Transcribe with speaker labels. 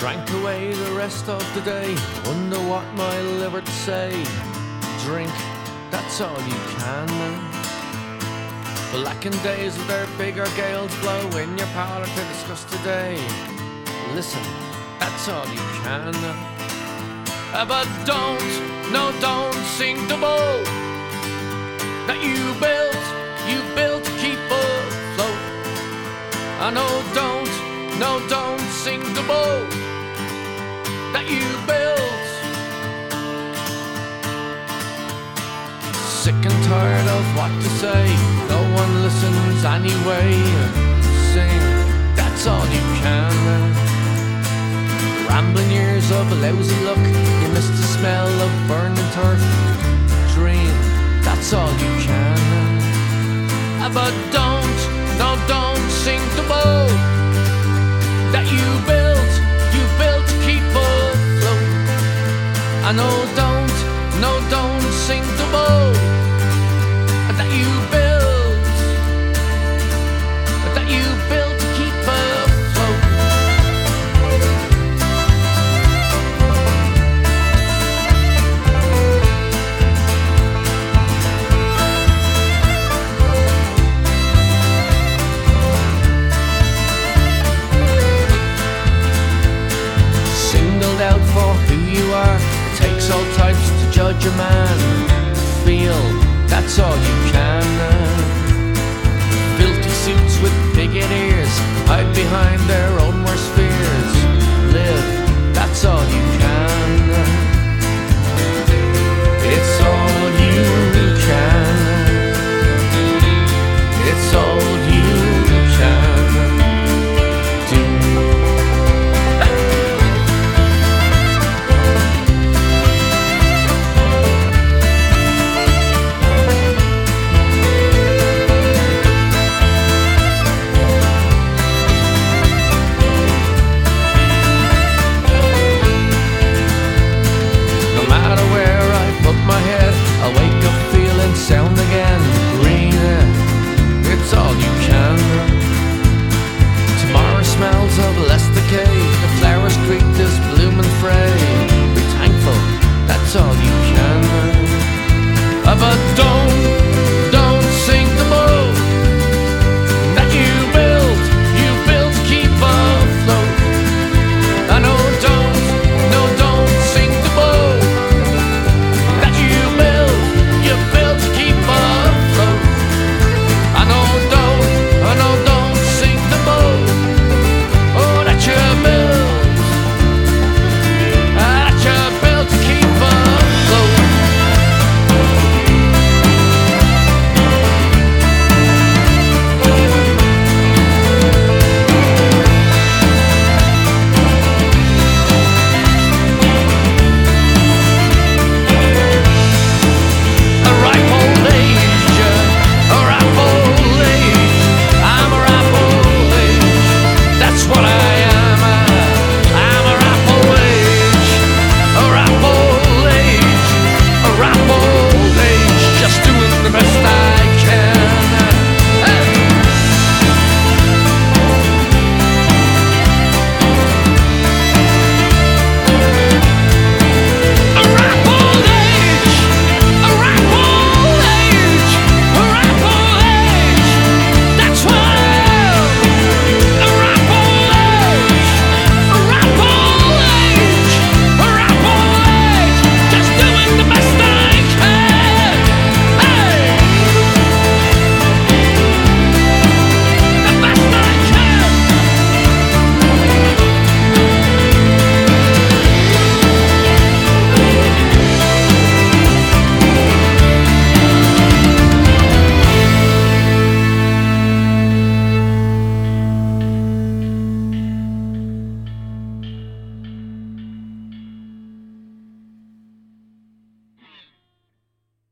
Speaker 1: Drank away the rest of the day. Wonder what my liver'd say. Drink, that's all you can. Blackened days with their bigger gales blow in your parlour to discuss today. Listen, that's all you can. Uh, But don't, no, don't sink the boat that you built, you built to keep afloat. I know, don't, no, don't Tired of what to say, no one listens anyway. Sing, that's all you can. Rambling years of a lousy luck, you miss the smell of burning turf. Dream, that's all you can. But don't man. Feel that's all smells of less decay. The flowers greet this blooming fray. Be thankful, that's all you can. Have a